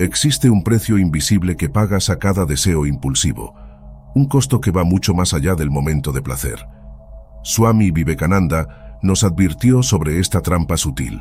existe un precio invisible que pagas a cada deseo impulsivo, un costo que va mucho más allá del momento de placer. Swami Vivekananda nos advirtió sobre esta trampa sutil.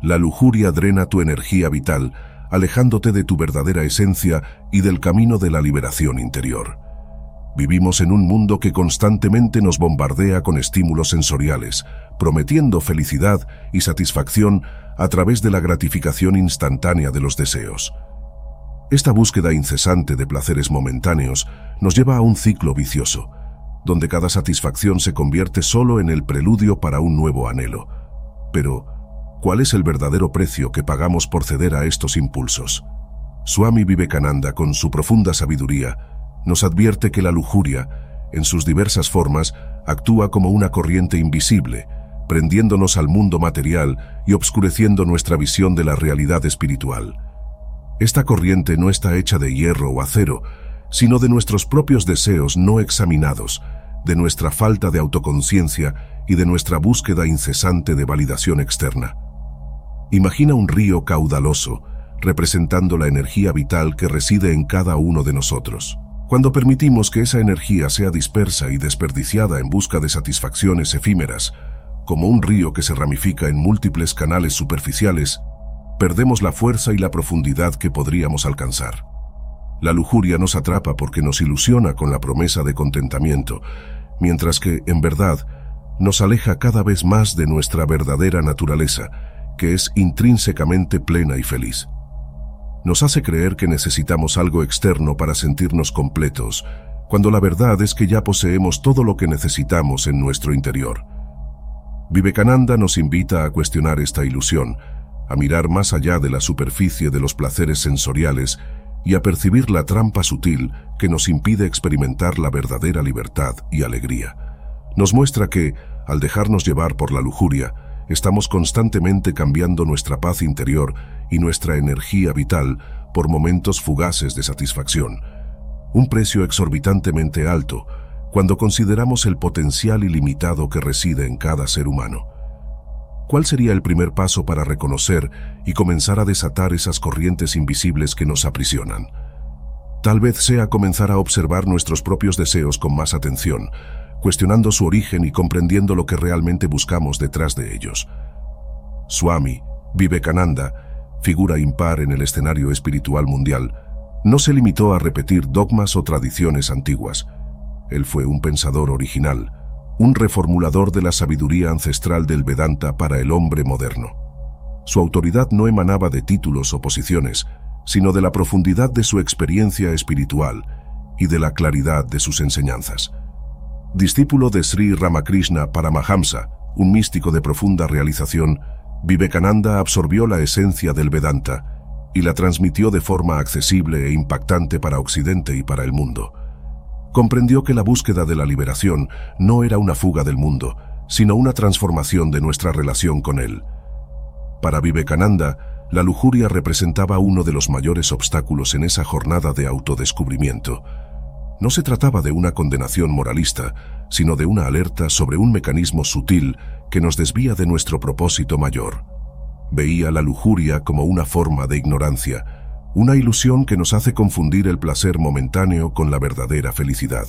La lujuria drena tu energía vital, alejándote de tu verdadera esencia y del camino de la liberación interior. Vivimos en un mundo que constantemente nos bombardea con estímulos sensoriales, prometiendo felicidad y satisfacción a través de la gratificación instantánea de los deseos. Esta búsqueda incesante de placeres momentáneos nos lleva a un ciclo vicioso, donde cada satisfacción se convierte solo en el preludio para un nuevo anhelo. Pero, ¿cuál es el verdadero precio que pagamos por ceder a estos impulsos? Swami Vivekananda, con su profunda sabiduría, nos advierte que la lujuria, en sus diversas formas, actúa como una corriente invisible, prendiéndonos al mundo material y obscureciendo nuestra visión de la realidad espiritual. Esta corriente no está hecha de hierro o acero, sino de nuestros propios deseos no examinados, de nuestra falta de autoconciencia y de nuestra búsqueda incesante de validación externa. Imagina un río caudaloso, representando la energía vital que reside en cada uno de nosotros. Cuando permitimos que esa energía sea dispersa y desperdiciada en busca de satisfacciones efímeras, como un río que se ramifica en múltiples canales superficiales, perdemos la fuerza y la profundidad que podríamos alcanzar. La lujuria nos atrapa porque nos ilusiona con la promesa de contentamiento, mientras que, en verdad, nos aleja cada vez más de nuestra verdadera naturaleza, que es intrínsecamente plena y feliz. Nos hace creer que necesitamos algo externo para sentirnos completos, cuando la verdad es que ya poseemos todo lo que necesitamos en nuestro interior. Vivekananda nos invita a cuestionar esta ilusión, a mirar más allá de la superficie de los placeres sensoriales y a percibir la trampa sutil que nos impide experimentar la verdadera libertad y alegría. Nos muestra que, al dejarnos llevar por la lujuria, estamos constantemente cambiando nuestra paz interior y nuestra energía vital por momentos fugaces de satisfacción. Un precio exorbitantemente alto cuando consideramos el potencial ilimitado que reside en cada ser humano. ¿Cuál sería el primer paso para reconocer y comenzar a desatar esas corrientes invisibles que nos aprisionan? Tal vez sea comenzar a observar nuestros propios deseos con más atención, cuestionando su origen y comprendiendo lo que realmente buscamos detrás de ellos. Swami, Vivekananda, figura impar en el escenario espiritual mundial, no se limitó a repetir dogmas o tradiciones antiguas. Él fue un pensador original, un reformulador de la sabiduría ancestral del Vedanta para el hombre moderno. Su autoridad no emanaba de títulos o posiciones, sino de la profundidad de su experiencia espiritual y de la claridad de sus enseñanzas. Discípulo de Sri Ramakrishna Paramahamsa, un místico de profunda realización, Vivekananda absorbió la esencia del Vedanta y la transmitió de forma accesible e impactante para Occidente y para el mundo comprendió que la búsqueda de la liberación no era una fuga del mundo, sino una transformación de nuestra relación con él. Para Vivekananda, la lujuria representaba uno de los mayores obstáculos en esa jornada de autodescubrimiento. No se trataba de una condenación moralista, sino de una alerta sobre un mecanismo sutil que nos desvía de nuestro propósito mayor. Veía la lujuria como una forma de ignorancia, una ilusión que nos hace confundir el placer momentáneo con la verdadera felicidad.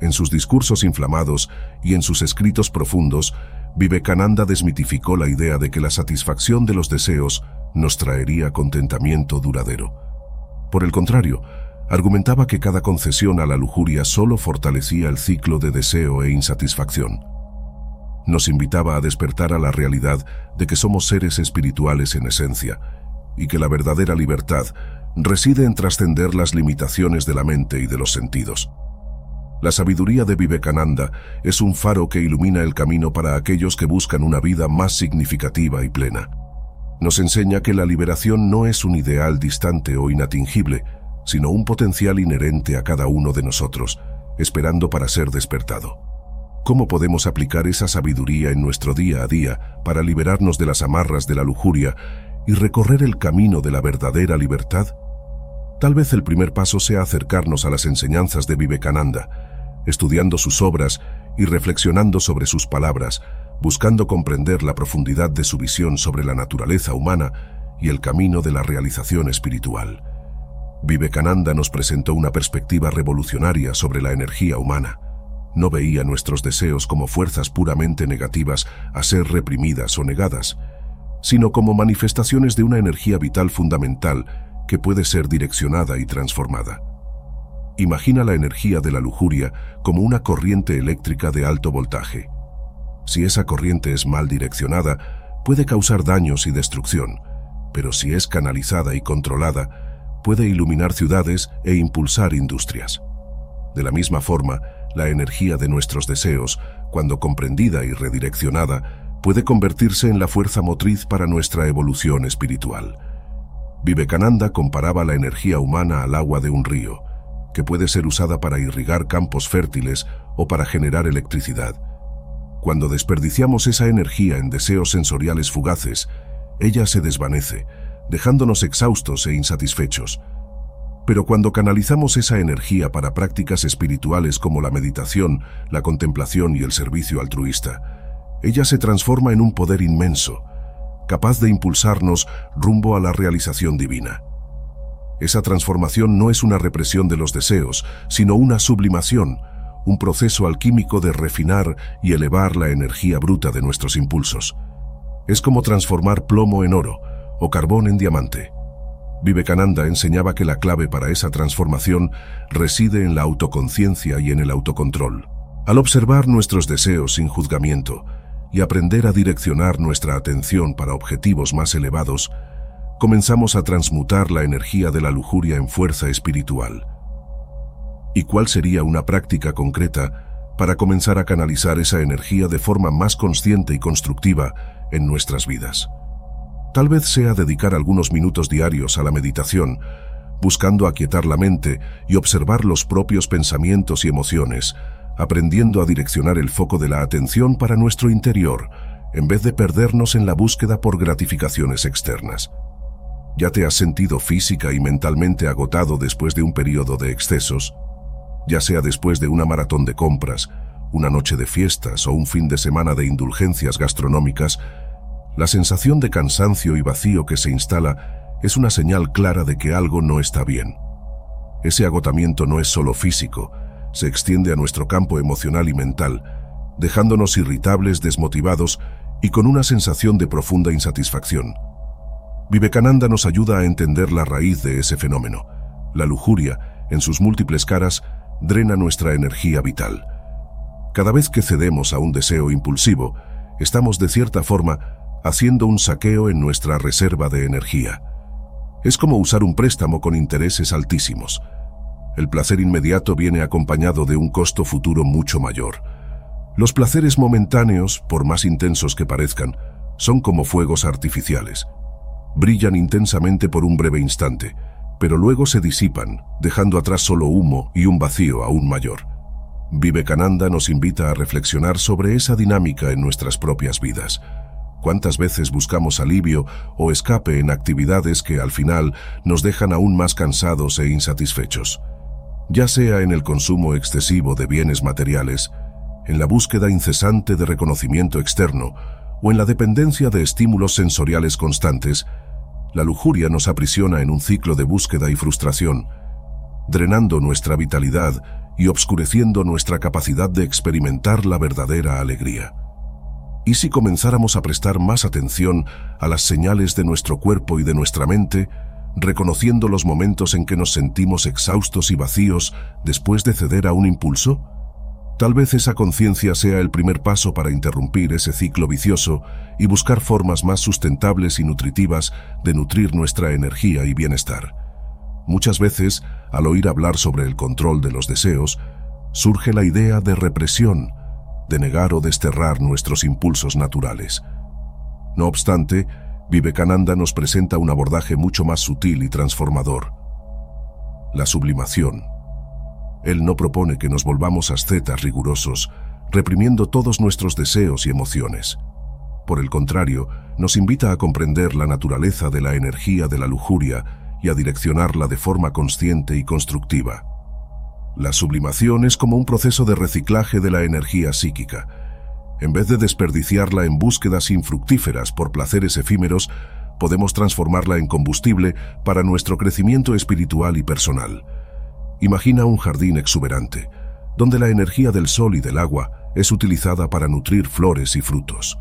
En sus discursos inflamados y en sus escritos profundos, Vivekananda desmitificó la idea de que la satisfacción de los deseos nos traería contentamiento duradero. Por el contrario, argumentaba que cada concesión a la lujuria solo fortalecía el ciclo de deseo e insatisfacción. Nos invitaba a despertar a la realidad de que somos seres espirituales en esencia, y que la verdadera libertad reside en trascender las limitaciones de la mente y de los sentidos. La sabiduría de Vivekananda es un faro que ilumina el camino para aquellos que buscan una vida más significativa y plena. Nos enseña que la liberación no es un ideal distante o inatingible, sino un potencial inherente a cada uno de nosotros, esperando para ser despertado. ¿Cómo podemos aplicar esa sabiduría en nuestro día a día para liberarnos de las amarras de la lujuria y recorrer el camino de la verdadera libertad? Tal vez el primer paso sea acercarnos a las enseñanzas de Vivekananda, estudiando sus obras y reflexionando sobre sus palabras, buscando comprender la profundidad de su visión sobre la naturaleza humana y el camino de la realización espiritual. Vivekananda nos presentó una perspectiva revolucionaria sobre la energía humana. No veía nuestros deseos como fuerzas puramente negativas a ser reprimidas o negadas, sino como manifestaciones de una energía vital fundamental que puede ser direccionada y transformada. Imagina la energía de la lujuria como una corriente eléctrica de alto voltaje. Si esa corriente es mal direccionada, puede causar daños y destrucción, pero si es canalizada y controlada, puede iluminar ciudades e impulsar industrias. De la misma forma, la energía de nuestros deseos, cuando comprendida y redireccionada, puede convertirse en la fuerza motriz para nuestra evolución espiritual. Vivekananda comparaba la energía humana al agua de un río, que puede ser usada para irrigar campos fértiles o para generar electricidad. Cuando desperdiciamos esa energía en deseos sensoriales fugaces, ella se desvanece, dejándonos exhaustos e insatisfechos. Pero cuando canalizamos esa energía para prácticas espirituales como la meditación, la contemplación y el servicio altruista, ella se transforma en un poder inmenso, capaz de impulsarnos rumbo a la realización divina. Esa transformación no es una represión de los deseos, sino una sublimación, un proceso alquímico de refinar y elevar la energía bruta de nuestros impulsos. Es como transformar plomo en oro o carbón en diamante. Vivekananda enseñaba que la clave para esa transformación reside en la autoconciencia y en el autocontrol. Al observar nuestros deseos sin juzgamiento y aprender a direccionar nuestra atención para objetivos más elevados, comenzamos a transmutar la energía de la lujuria en fuerza espiritual. ¿Y cuál sería una práctica concreta para comenzar a canalizar esa energía de forma más consciente y constructiva en nuestras vidas. Tal vez sea dedicar algunos minutos diarios a la meditación, buscando aquietar la mente y observar los propios pensamientos y emociones, aprendiendo a direccionar el foco de la atención para nuestro interior, en vez de perdernos en la búsqueda por gratificaciones externas. ¿Ya te has sentido física y mentalmente agotado después de un periodo de excesos? Ya sea después de una maratón de compras, una noche de fiestas o un fin de semana de indulgencias gastronómicas, la sensación de cansancio y vacío que se instala es una señal clara de que algo no está bien. Ese agotamiento no es solo físico, se extiende a nuestro campo emocional y mental, dejándonos irritables, desmotivados y con una sensación de profunda insatisfacción. Vivekananda nos ayuda a entender la raíz de ese fenómeno. La lujuria, en sus múltiples caras, drena nuestra energía vital. Cada vez que cedemos a un deseo impulsivo, estamos de cierta forma haciendo un saqueo en nuestra reserva de energía. Es como usar un préstamo con intereses altísimos. El placer inmediato viene acompañado de un costo futuro mucho mayor. Los placeres momentáneos, por más intensos que parezcan, son como fuegos artificiales. Brillan intensamente por un breve instante, pero luego se disipan, dejando atrás solo humo y un vacío aún mayor. Vivekananda nos invita a reflexionar sobre esa dinámica en nuestras propias vidas. ¿Cuántas veces buscamos alivio o escape en actividades que al final nos dejan aún más cansados e insatisfechos? Ya sea en el consumo excesivo de bienes materiales, en la búsqueda incesante de reconocimiento externo o en la dependencia de estímulos sensoriales constantes, la lujuria nos aprisiona en un ciclo de búsqueda y frustración, drenando nuestra vitalidad y obscureciendo nuestra capacidad de experimentar la verdadera alegría. ¿Y si comenzáramos a prestar más atención a las señales de nuestro cuerpo y de nuestra mente, reconociendo los momentos en que nos sentimos exhaustos y vacíos después de ceder a un impulso? Tal vez esa conciencia sea el primer paso para interrumpir ese ciclo vicioso y buscar formas más sustentables y nutritivas de nutrir nuestra energía y bienestar. Muchas veces, al oír hablar sobre el control de los deseos, surge la idea de represión, de negar o desterrar nuestros impulsos naturales. No obstante, Vivekananda nos presenta un abordaje mucho más sutil y transformador. La sublimación. Él no propone que nos volvamos ascetas rigurosos, reprimiendo todos nuestros deseos y emociones. Por el contrario, nos invita a comprender la naturaleza de la energía de la lujuria y a direccionarla de forma consciente y constructiva. La sublimación es como un proceso de reciclaje de la energía psíquica. En vez de desperdiciarla en búsquedas infructíferas por placeres efímeros, podemos transformarla en combustible para nuestro crecimiento espiritual y personal. Imagina un jardín exuberante, donde la energía del sol y del agua es utilizada para nutrir flores y frutos.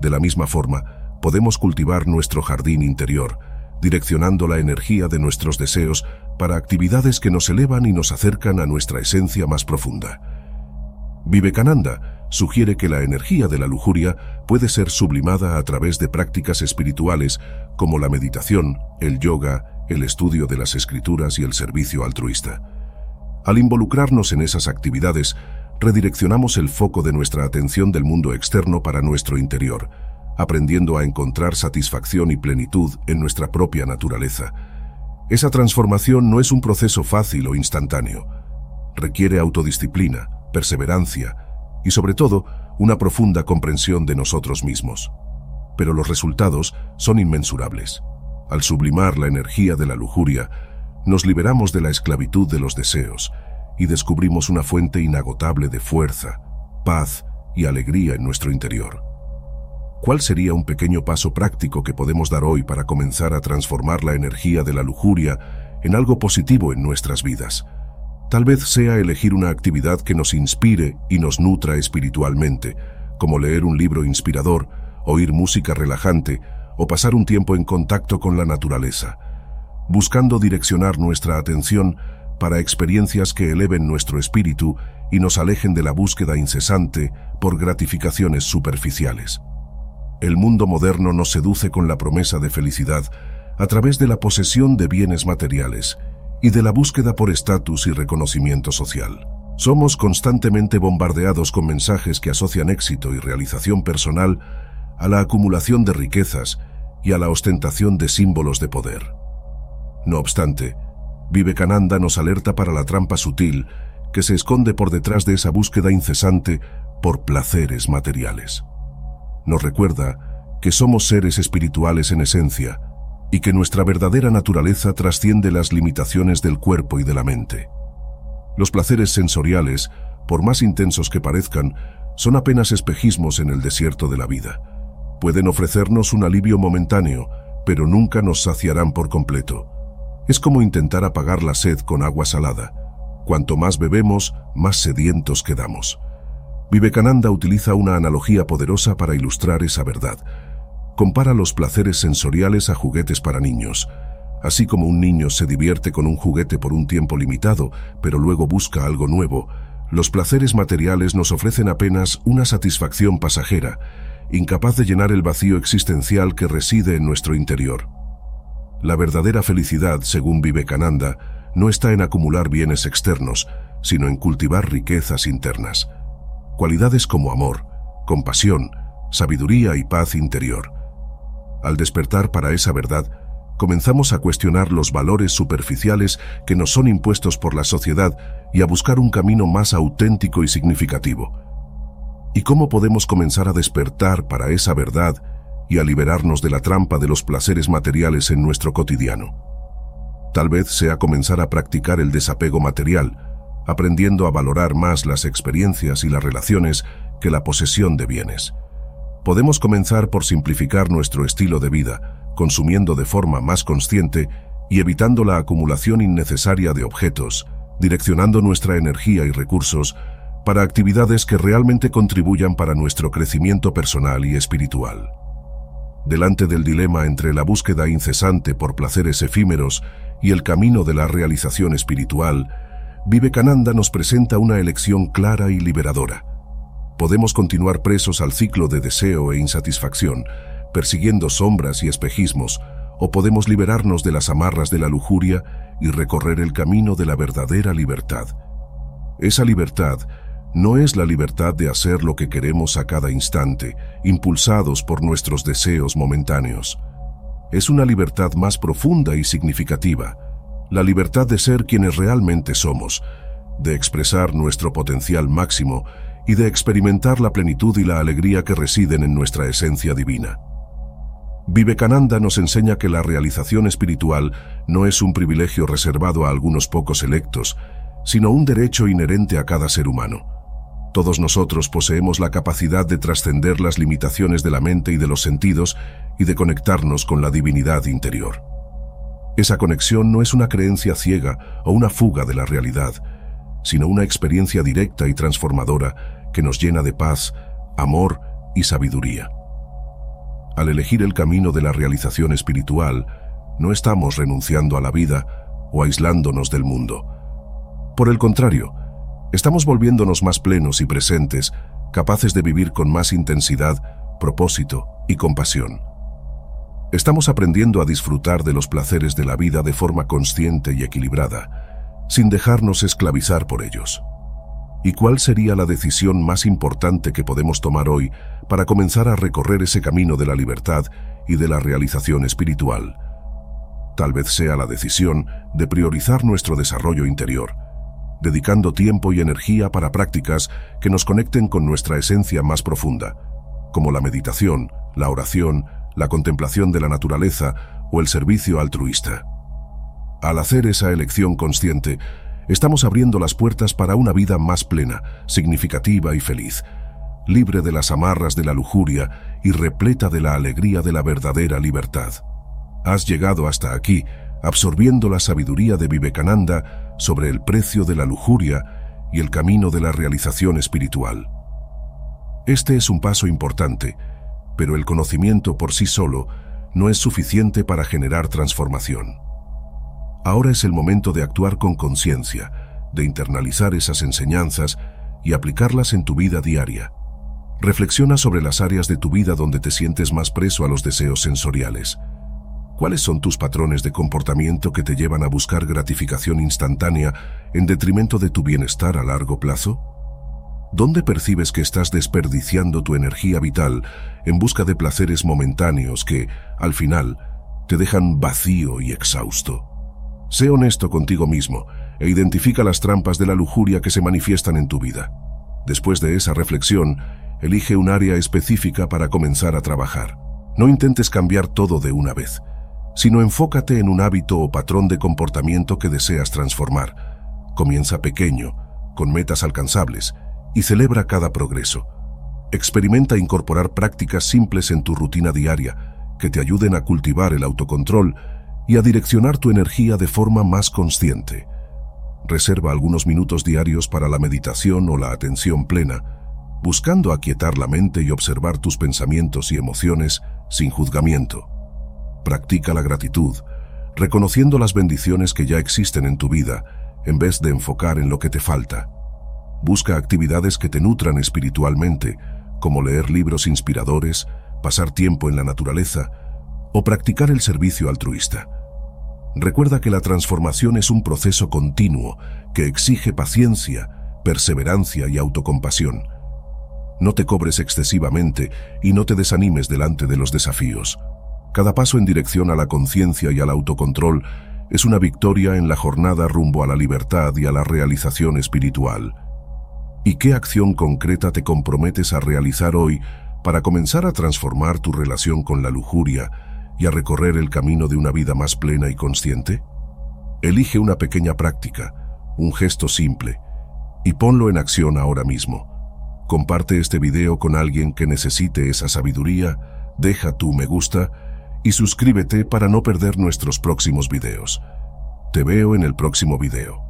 De la misma forma, podemos cultivar nuestro jardín interior, direccionando la energía de nuestros deseos para actividades que nos elevan y nos acercan a nuestra esencia más profunda. Vivekananda sugiere que la energía de la lujuria puede ser sublimada a través de prácticas espirituales como la meditación, el yoga, el estudio de las escrituras y el servicio altruista. Al involucrarnos en esas actividades, redireccionamos el foco de nuestra atención del mundo externo para nuestro interior, aprendiendo a encontrar satisfacción y plenitud en nuestra propia naturaleza. Esa transformación no es un proceso fácil o instantáneo. Requiere autodisciplina, perseverancia y, sobre todo, una profunda comprensión de nosotros mismos. Pero los resultados son inmensurables. Al sublimar la energía de la lujuria, nos liberamos de la esclavitud de los deseos y descubrimos una fuente inagotable de fuerza, paz y alegría en nuestro interior. ¿Cuál sería un pequeño paso práctico que podemos dar hoy para comenzar a transformar la energía de la lujuria en algo positivo en nuestras vidas? Tal vez sea elegir una actividad que nos inspire y nos nutra espiritualmente, como leer un libro inspirador, oír música relajante o pasar un tiempo en contacto con la naturaleza, buscando direccionar nuestra atención para experiencias que eleven nuestro espíritu y nos alejen de la búsqueda incesante por gratificaciones superficiales. El mundo moderno nos seduce con la promesa de felicidad a través de la posesión de bienes materiales y de la búsqueda por estatus y reconocimiento social. Somos constantemente bombardeados con mensajes que asocian éxito y realización personal a la acumulación de riquezas y a la ostentación de símbolos de poder. No obstante, Vivekananda nos alerta para la trampa sutil que se esconde por detrás de esa búsqueda incesante por placeres materiales. Nos recuerda que somos seres espirituales en esencia y que nuestra verdadera naturaleza trasciende las limitaciones del cuerpo y de la mente. Los placeres sensoriales, por más intensos que parezcan, son apenas espejismos en el desierto de la vida. Pueden ofrecernos un alivio momentáneo, pero nunca nos saciarán por completo. Es como intentar apagar la sed con agua salada. Cuanto más bebemos, más sedientos quedamos. Vivekananda utiliza una analogía poderosa para ilustrar esa verdad. Compara los placeres sensoriales a juguetes para niños. Así como un niño se divierte con un juguete por un tiempo limitado, pero luego busca algo nuevo, los placeres materiales nos ofrecen apenas una satisfacción pasajera, incapaz de llenar el vacío existencial que reside en nuestro interior. La verdadera felicidad, según Vivekananda, no está en acumular bienes externos, sino en cultivar riquezas internas. Cualidades como amor, compasión, sabiduría y paz interior. Al despertar para esa verdad, comenzamos a cuestionar los valores superficiales que nos son impuestos por la sociedad y a buscar un camino más auténtico y significativo. ¿Y cómo podemos comenzar a despertar para esa verdad y a liberarnos de la trampa de los placeres materiales en nuestro cotidiano? Tal vez sea comenzar a practicar el desapego material, aprendiendo a valorar más las experiencias y las relaciones que la posesión de bienes. Podemos comenzar por simplificar nuestro estilo de vida, consumiendo de forma más consciente y evitando la acumulación innecesaria de objetos, direccionando nuestra energía y recursos para actividades que realmente contribuyan para nuestro crecimiento personal y espiritual. Delante del dilema entre la búsqueda incesante por placeres efímeros y el camino de la realización espiritual, Vivekananda nos presenta una elección clara y liberadora. Podemos continuar presos al ciclo de deseo e insatisfacción, persiguiendo sombras y espejismos, o podemos liberarnos de las amarras de la lujuria y recorrer el camino de la verdadera libertad. Esa libertad no es la libertad de hacer lo que queremos a cada instante, impulsados por nuestros deseos momentáneos. Es una libertad más profunda y significativa, la libertad de ser quienes realmente somos, de expresar nuestro potencial máximo y de experimentar la plenitud y la alegría que residen en nuestra esencia divina. Vivekananda nos enseña que la realización espiritual no es un privilegio reservado a algunos pocos electos, sino un derecho inherente a cada ser humano. Todos nosotros poseemos la capacidad de trascender las limitaciones de la mente y de los sentidos y de conectarnos con la divinidad interior. Esa conexión no es una creencia ciega o una fuga de la realidad, sino una experiencia directa y transformadora que nos llena de paz, amor y sabiduría. Al elegir el camino de la realización espiritual, no estamos renunciando a la vida o aislándonos del mundo. Por el contrario, estamos volviéndonos más plenos y presentes, capaces de vivir con más intensidad, propósito y compasión. Estamos aprendiendo a disfrutar de los placeres de la vida de forma consciente y equilibrada, sin dejarnos esclavizar por ellos. ¿Y cuál sería la decisión más importante que podemos tomar hoy para comenzar a recorrer ese camino de la libertad y de la realización espiritual? Tal vez sea la decisión de priorizar nuestro desarrollo interior, dedicando tiempo y energía para prácticas que nos conecten con nuestra esencia más profunda, como la meditación, la oración, la contemplación de la naturaleza o el servicio altruista. Al hacer esa elección consciente, estamos abriendo las puertas para una vida más plena, significativa y feliz, libre de las amarras de la lujuria y repleta de la alegría de la verdadera libertad. Has llegado hasta aquí, absorbiendo la sabiduría de Vivekananda sobre el precio de la lujuria y el camino de la realización espiritual. Este es un paso importante, pero el conocimiento por sí solo no es suficiente para generar transformación. Ahora es el momento de actuar con conciencia, de internalizar esas enseñanzas y aplicarlas en tu vida diaria. Reflexiona sobre las áreas de tu vida donde te sientes más preso a los deseos sensoriales. ¿Cuáles son tus patrones de comportamiento que te llevan a buscar gratificación instantánea en detrimento de tu bienestar a largo plazo? ¿Dónde percibes que estás desperdiciando tu energía vital en busca de placeres momentáneos que, al final, te dejan vacío y exhausto? Sé honesto contigo mismo e identifica las trampas de la lujuria que se manifiestan en tu vida. Después de esa reflexión, elige un área específica para comenzar a trabajar. No intentes cambiar todo de una vez, sino enfócate en un hábito o patrón de comportamiento que deseas transformar. Comienza pequeño, con metas alcanzables, y celebra cada progreso. Experimenta incorporar prácticas simples en tu rutina diaria que te ayuden a cultivar el autocontrol y a direccionar tu energía de forma más consciente. Reserva algunos minutos diarios para la meditación o la atención plena, buscando aquietar la mente y observar tus pensamientos y emociones sin juzgamiento. Practica la gratitud, reconociendo las bendiciones que ya existen en tu vida, en vez de enfocar en lo que te falta. Busca actividades que te nutran espiritualmente, como leer libros inspiradores, pasar tiempo en la naturaleza o practicar el servicio altruista. Recuerda que la transformación es un proceso continuo que exige paciencia, perseverancia y autocompasión. No te cobres excesivamente y no te desanimes delante de los desafíos. Cada paso en dirección a la conciencia y al autocontrol es una victoria en la jornada rumbo a la libertad y a la realización espiritual. ¿Y qué acción concreta te comprometes a realizar hoy para comenzar a transformar tu relación con la lujuria y a recorrer el camino de una vida más plena y consciente? Elige una pequeña práctica, un gesto simple, y ponlo en acción ahora mismo. Comparte este video con alguien que necesite esa sabiduría, deja tu me gusta y suscríbete para no perder nuestros próximos videos. Te veo en el próximo video.